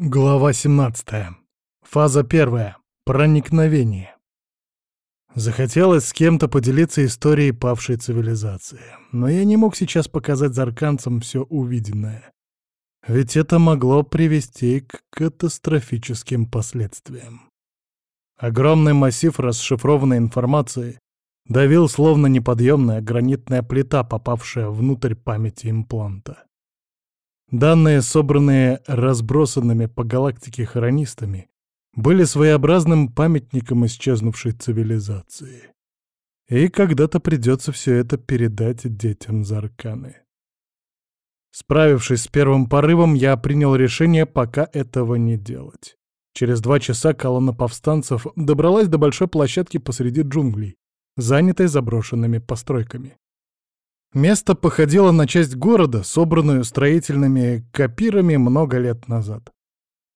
Глава 17. Фаза первая. Проникновение. Захотелось с кем-то поделиться историей павшей цивилизации, но я не мог сейчас показать зарканцам все увиденное. Ведь это могло привести к катастрофическим последствиям. Огромный массив расшифрованной информации давил словно неподъемная гранитная плита, попавшая внутрь памяти импланта. Данные, собранные разбросанными по галактике хронистами, были своеобразным памятником исчезнувшей цивилизации. И когда-то придется все это передать детям Зарканы. Справившись с первым порывом, я принял решение пока этого не делать. Через два часа колонна повстанцев добралась до большой площадки посреди джунглей, занятой заброшенными постройками. Место походило на часть города, собранную строительными копирами много лет назад.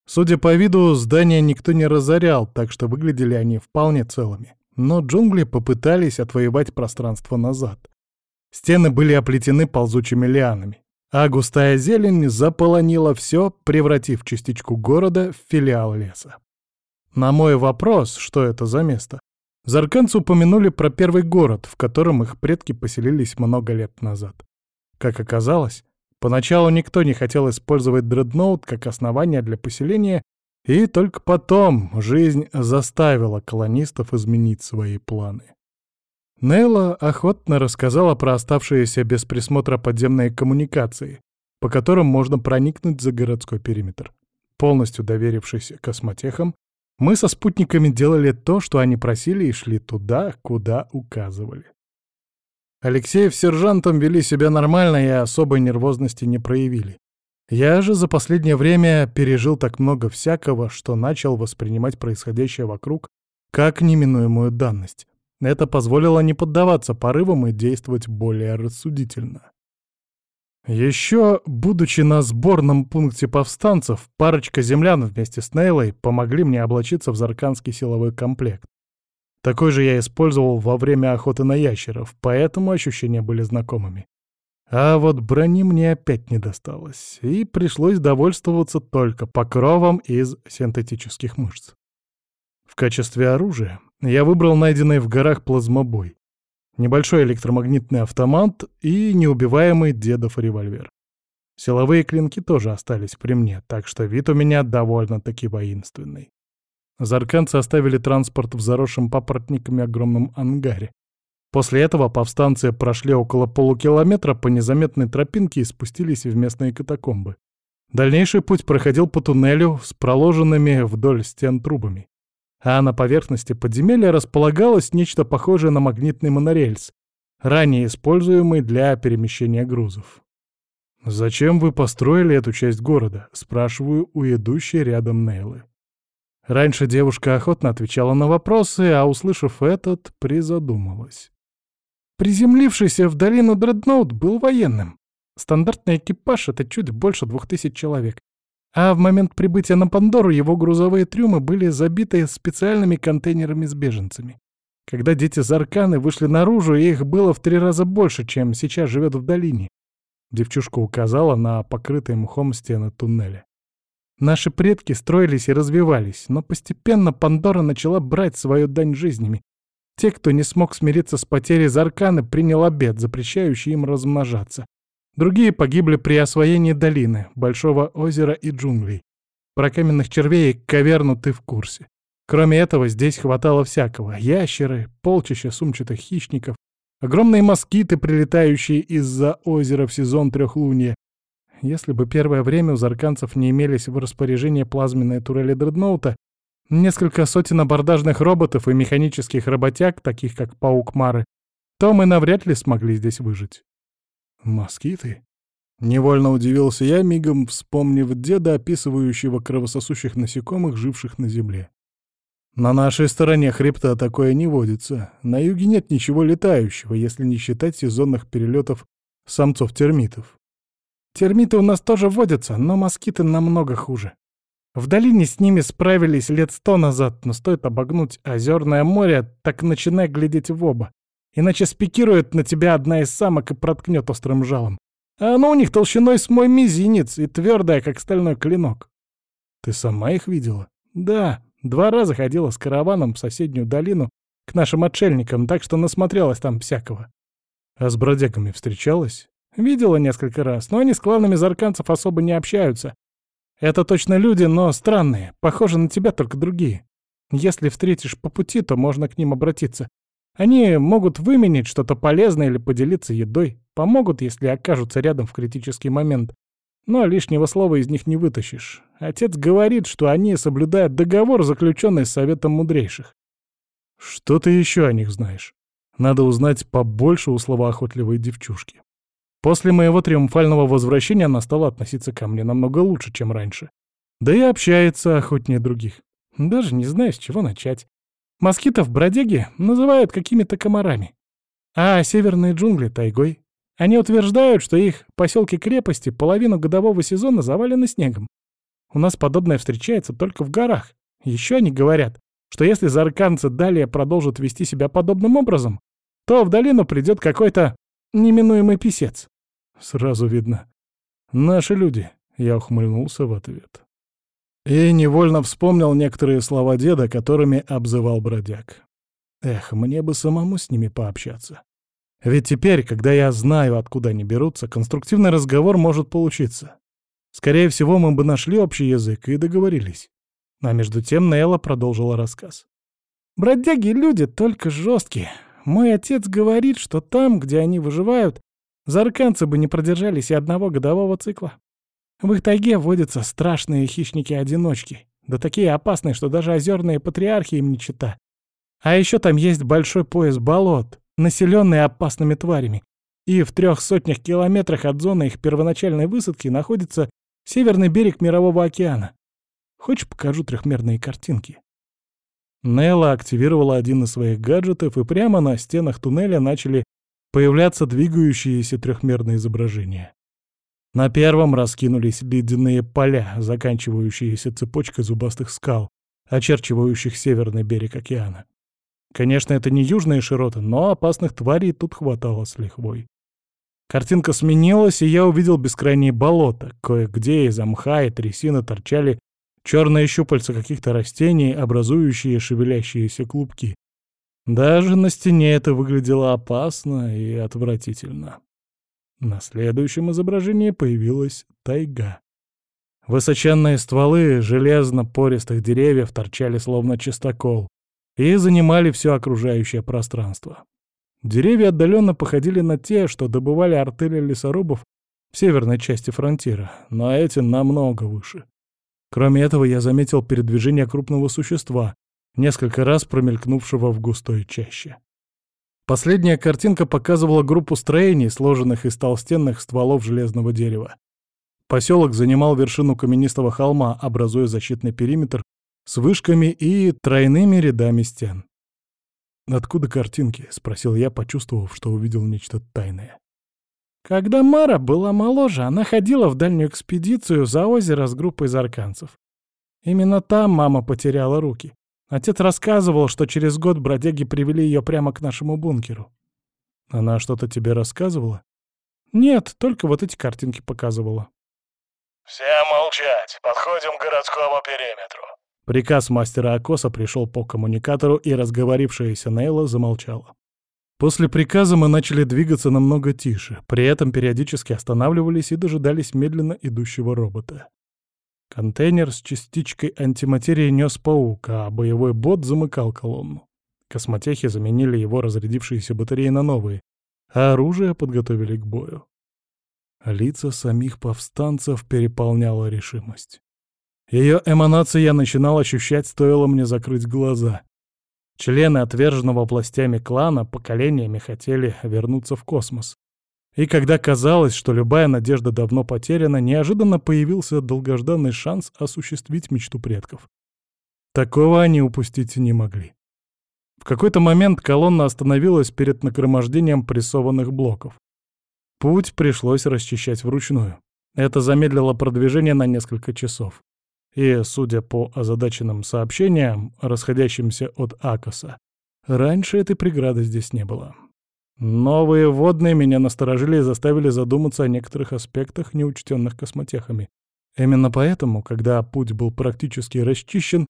Судя по виду, здания никто не разорял, так что выглядели они вполне целыми. Но джунгли попытались отвоевать пространство назад. Стены были оплетены ползучими лианами, а густая зелень заполонила все, превратив частичку города в филиал леса. На мой вопрос, что это за место, Зарканцы упомянули про первый город, в котором их предки поселились много лет назад. Как оказалось, поначалу никто не хотел использовать дредноут как основание для поселения, и только потом жизнь заставила колонистов изменить свои планы. Нейла охотно рассказала про оставшиеся без присмотра подземные коммуникации, по которым можно проникнуть за городской периметр. Полностью доверившись космотехам, мы со спутниками делали то, что они просили, и шли туда, куда указывали. Алексеев с сержантом вели себя нормально и особой нервозности не проявили. Я же за последнее время пережил так много всякого, что начал воспринимать происходящее вокруг как неминуемую данность. Это позволило не поддаваться порывам и действовать более рассудительно. Еще, будучи на сборном пункте повстанцев, парочка землян вместе с Нейлой помогли мне облачиться в зарканский силовой комплект. Такой же я использовал во время охоты на ящеров, поэтому ощущения были знакомыми. А вот брони мне опять не досталось, и пришлось довольствоваться только покровом из синтетических мышц. В качестве оружия я выбрал найденный в горах плазмобой небольшой электромагнитный автомат и неубиваемый дедов револьвер. Силовые клинки тоже остались при мне, так что вид у меня довольно-таки воинственный. Зарканцы оставили транспорт в заросшем папоротниками огромном ангаре. После этого повстанцы прошли около полукилометра по незаметной тропинке и спустились в местные катакомбы. Дальнейший путь проходил по туннелю с проложенными вдоль стен трубами а на поверхности подземелья располагалось нечто похожее на магнитный монорельс, ранее используемый для перемещения грузов. «Зачем вы построили эту часть города?» — спрашиваю у идущей рядом Нейлы. Раньше девушка охотно отвечала на вопросы, а, услышав этот, призадумалась. Приземлившийся в долину Дредноут был военным. Стандартный экипаж — это чуть больше двух тысяч человек. А в момент прибытия на Пандору его грузовые трюмы были забиты специальными контейнерами с беженцами. Когда дети Зарканы вышли наружу, их было в три раза больше, чем сейчас живет в долине. Девчушка указала на покрытые мхом стены туннеля. Наши предки строились и развивались, но постепенно Пандора начала брать свою дань жизнями. Те, кто не смог смириться с потерей Зарканы, принял обет, запрещающий им размножаться. Другие погибли при освоении долины, Большого озера и джунглей. Про каменных червей каверну ты в курсе. Кроме этого, здесь хватало всякого. Ящеры, полчища сумчатых хищников, огромные москиты, прилетающие из-за озера в сезон трехлуния. Если бы первое время у зарканцев не имелись в распоряжении плазменные турели дредноута, несколько сотен абордажных роботов и механических работяг, таких как паук Мары, то мы навряд ли смогли здесь выжить. Москиты? Невольно удивился я, мигом вспомнив деда, описывающего кровососущих насекомых, живших на земле. На нашей стороне хребта такое не водится. На юге нет ничего летающего, если не считать сезонных перелетов самцов-термитов. Термиты у нас тоже водятся, но москиты намного хуже. В долине с ними справились лет сто назад, но стоит обогнуть озерное море, так начинай глядеть в оба. Иначе спикирует на тебя одна из самок и проткнет острым жалом. А оно у них толщиной с мой мизинец и твердое, как стальной клинок. Ты сама их видела? Да, два раза ходила с караваном в соседнюю долину к нашим отшельникам, так что насмотрелась там всякого. А с бродягами встречалась? Видела несколько раз, но они с кланами зарканцев особо не общаются. Это точно люди, но странные, похожи на тебя, только другие. Если встретишь по пути, то можно к ним обратиться. Они могут выменить что-то полезное или поделиться едой, помогут, если окажутся рядом в критический момент. Но лишнего слова из них не вытащишь. Отец говорит, что они соблюдают договор, заключенный с Советом Мудрейших. Что ты еще о них знаешь? Надо узнать побольше у словоохотливой девчушки. После моего триумфального возвращения она стала относиться ко мне намного лучше, чем раньше. Да и общается охотнее других. Даже не знаю, с чего начать. Москитов-бродяги называют какими-то комарами. А северные джунгли — тайгой. Они утверждают, что их поселки-крепости половину годового сезона завалены снегом. У нас подобное встречается только в горах. Еще они говорят, что если зарканцы далее продолжат вести себя подобным образом, то в долину придет какой-то неминуемый писец. Сразу видно. Наши люди, я ухмыльнулся в ответ. И невольно вспомнил некоторые слова деда, которыми обзывал бродяг. Эх, мне бы самому с ними пообщаться. Ведь теперь, когда я знаю, откуда они берутся, конструктивный разговор может получиться. Скорее всего, мы бы нашли общий язык и договорились. А между тем Нейла продолжила рассказ. «Бродяги люди только жесткие. Мой отец говорит, что там, где они выживают, зарканцы бы не продержались и одного годового цикла. В их тайге водятся страшные хищники-одиночки, да такие опасные, что даже озерные патриархи им не чита. А еще там есть большой пояс болот, населенный опасными тварями. И в трех сотнях километрах от зоны их первоначальной высадки находится северный берег Мирового океана. Хочешь, покажу трехмерные картинки?» Нелла активировала один из своих гаджетов, и прямо на стенах туннеля начали появляться двигающиеся трехмерные изображения. На первом раскинулись ледяные поля, заканчивающиеся цепочкой зубастых скал, очерчивающих северный берег океана. Конечно, это не южные широты, но опасных тварей тут хватало с лихвой. Картинка сменилась, и я увидел бескрайние болота. Кое-где из мха и трясины торчали черные щупальца каких-то растений, образующие шевелящиеся клубки. Даже на стене это выглядело опасно и отвратительно. На следующем изображении появилась тайга. Высоченные стволы железно-пористых деревьев торчали словно чистокол и занимали все окружающее пространство. Деревья отдаленно походили на те, что добывали артели лесорубов в северной части фронтира, но эти намного выше. Кроме этого, я заметил передвижение крупного существа, несколько раз промелькнувшего в густой чаще. Последняя картинка показывала группу строений, сложенных из толстенных стволов железного дерева. Поселок занимал вершину каменистого холма, образуя защитный периметр с вышками и тройными рядами стен. «Откуда картинки?» — спросил я, почувствовав, что увидел нечто тайное. Когда Мара была моложе, она ходила в дальнюю экспедицию за озеро с группой зарканцев. Именно там мама потеряла руки. Отец рассказывал, что через год бродяги привели ее прямо к нашему бункеру. Она что-то тебе рассказывала? Нет, только вот эти картинки показывала. «Всем молчать! Подходим к городскому периметру!» Приказ мастера Акоса пришел по коммуникатору, и разговорившаяся Нейла замолчала. После приказа мы начали двигаться намного тише, при этом периодически останавливались и дожидались медленно идущего робота. Контейнер с частичкой антиматерии нес паук, а боевой бот замыкал колонну. Космотехи заменили его разрядившиеся батареи на новые, а оружие подготовили к бою. Лица самих повстанцев переполняла решимость. Ее эманации я начинал ощущать, стоило мне закрыть глаза. Члены отверженного властями клана поколениями хотели вернуться в космос. И когда казалось, что любая надежда давно потеряна, неожиданно появился долгожданный шанс осуществить мечту предков. Такого они упустить не могли. В какой-то момент колонна остановилась перед нагромождением прессованных блоков. Путь пришлось расчищать вручную. Это замедлило продвижение на несколько часов. И, судя по озадаченным сообщениям, расходящимся от Акоса, раньше этой преграды здесь не было. Новые водные меня насторожили и заставили задуматься о некоторых аспектах, неучтенных космотехами. Именно поэтому, когда путь был практически расчищен,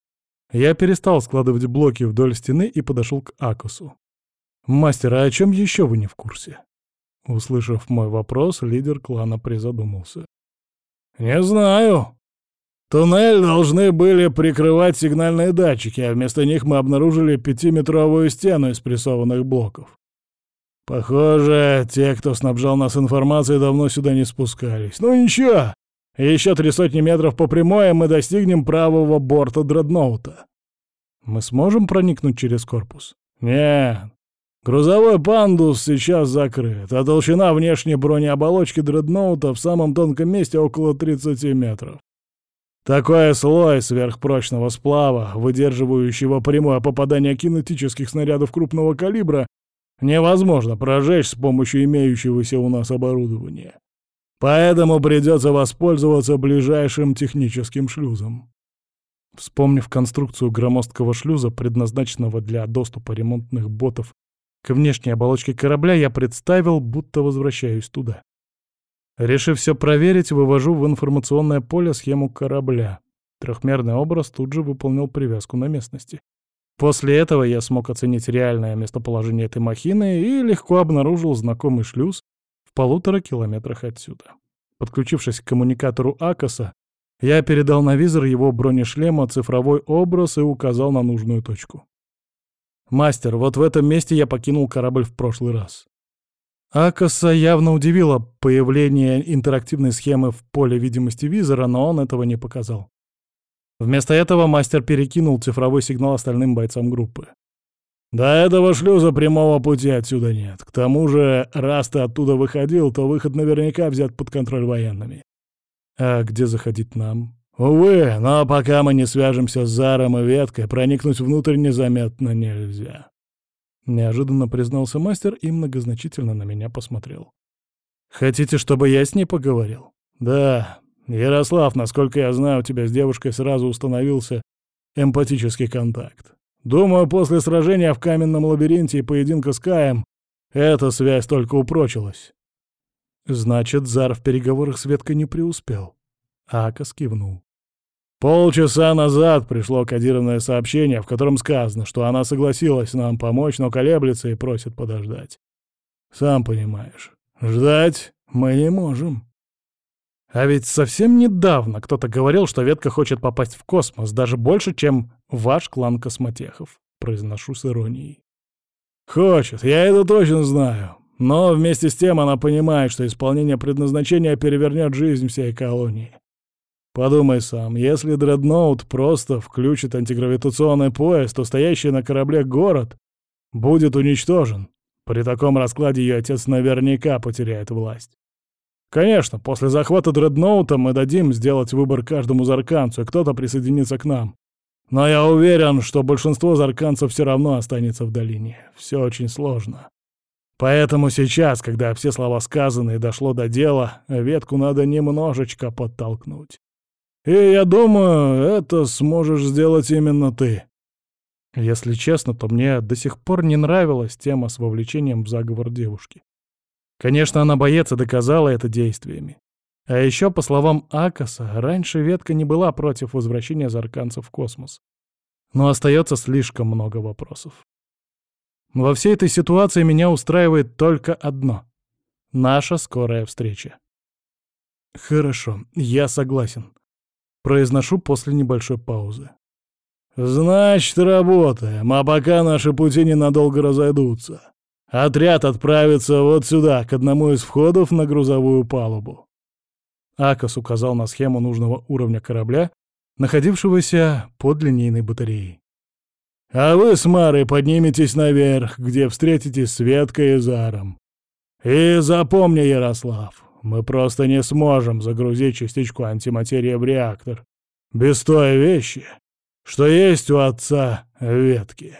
я перестал складывать блоки вдоль стены и подошел к Акусу. «Мастер, а о чем еще вы не в курсе?» Услышав мой вопрос, лидер клана призадумался. «Не знаю. Туннель должны были прикрывать сигнальные датчики, а вместо них мы обнаружили пятиметровую стену из прессованных блоков. Похоже, те, кто снабжал нас информацией, давно сюда не спускались. Ну ничего, еще три сотни метров по прямой, мы достигнем правого борта дредноута. Мы сможем проникнуть через корпус? Нет. Грузовой пандус сейчас закрыт, а толщина внешней бронеоболочки дредноута в самом тонком месте около 30 метров. Такой слой сверхпрочного сплава, выдерживающего прямое попадание кинетических снарядов крупного калибра, невозможно прожечь с помощью имеющегося у нас оборудования. Поэтому придется воспользоваться ближайшим техническим шлюзом. Вспомнив конструкцию громоздкого шлюза, предназначенного для доступа ремонтных ботов к внешней оболочке корабля, я представил, будто возвращаюсь туда. Решив все проверить, вывожу в информационное поле схему корабля. Трехмерный образ тут же выполнил привязку на местности. После этого я смог оценить реальное местоположение этой махины и легко обнаружил знакомый шлюз, в полутора километрах отсюда. Подключившись к коммуникатору Акоса, я передал на визор его бронешлема цифровой образ и указал на нужную точку. «Мастер, вот в этом месте я покинул корабль в прошлый раз». Акоса явно удивило появление интерактивной схемы в поле видимости визора, но он этого не показал. Вместо этого мастер перекинул цифровой сигнал остальным бойцам группы. До этого шлюза прямого пути отсюда нет. К тому же, раз ты оттуда выходил, то выход наверняка взят под контроль военными. А где заходить нам? Увы, но пока мы не свяжемся с Заром и Веткой, проникнуть внутрь незаметно нельзя. Неожиданно признался мастер и многозначительно на меня посмотрел. «Хотите, чтобы я с ней поговорил?» «Да. Ярослав, насколько я знаю, у тебя с девушкой сразу установился эмпатический контакт. Думаю, после сражения в каменном лабиринте и поединка с Каем эта связь только упрочилась. Значит, Зар в переговорах с Веткой не преуспел. Ака скивнул. Полчаса назад пришло кодированное сообщение, в котором сказано, что она согласилась нам помочь, но колеблется и просит подождать. Сам понимаешь, ждать мы не можем. А ведь совсем недавно кто-то говорил, что ветка хочет попасть в космос даже больше, чем ваш клан космотехов. Произношу с иронией. Хочет, я это точно знаю. Но вместе с тем она понимает, что исполнение предназначения перевернет жизнь всей колонии. Подумай сам, если дредноут просто включит антигравитационный поезд, то стоящий на корабле город будет уничтожен. При таком раскладе ее отец наверняка потеряет власть. Конечно, после захвата дредноута мы дадим сделать выбор каждому зарканцу, и кто-то присоединится к нам. Но я уверен, что большинство зарканцев все равно останется в долине. Все очень сложно. Поэтому сейчас, когда все слова сказаны и дошло до дела, ветку надо немножечко подтолкнуть. И я думаю, это сможешь сделать именно ты. Если честно, то мне до сих пор не нравилась тема с вовлечением в заговор девушки. Конечно, она боец и доказала это действиями. А еще, по словам Акаса, раньше ветка не была против возвращения зарканцев в космос. Но остается слишком много вопросов. Во всей этой ситуации меня устраивает только одно — наша скорая встреча. Хорошо, я согласен. Произношу после небольшой паузы. Значит, работаем, а пока наши пути ненадолго разойдутся. Отряд отправится вот сюда, к одному из входов на грузовую палубу. Акос указал на схему нужного уровня корабля, находившегося под линейной батареей. «А вы с Марой подниметесь наверх, где встретитесь с Веткой и Заром. И запомни, Ярослав, мы просто не сможем загрузить частичку антиматерии в реактор без той вещи, что есть у отца Ветки».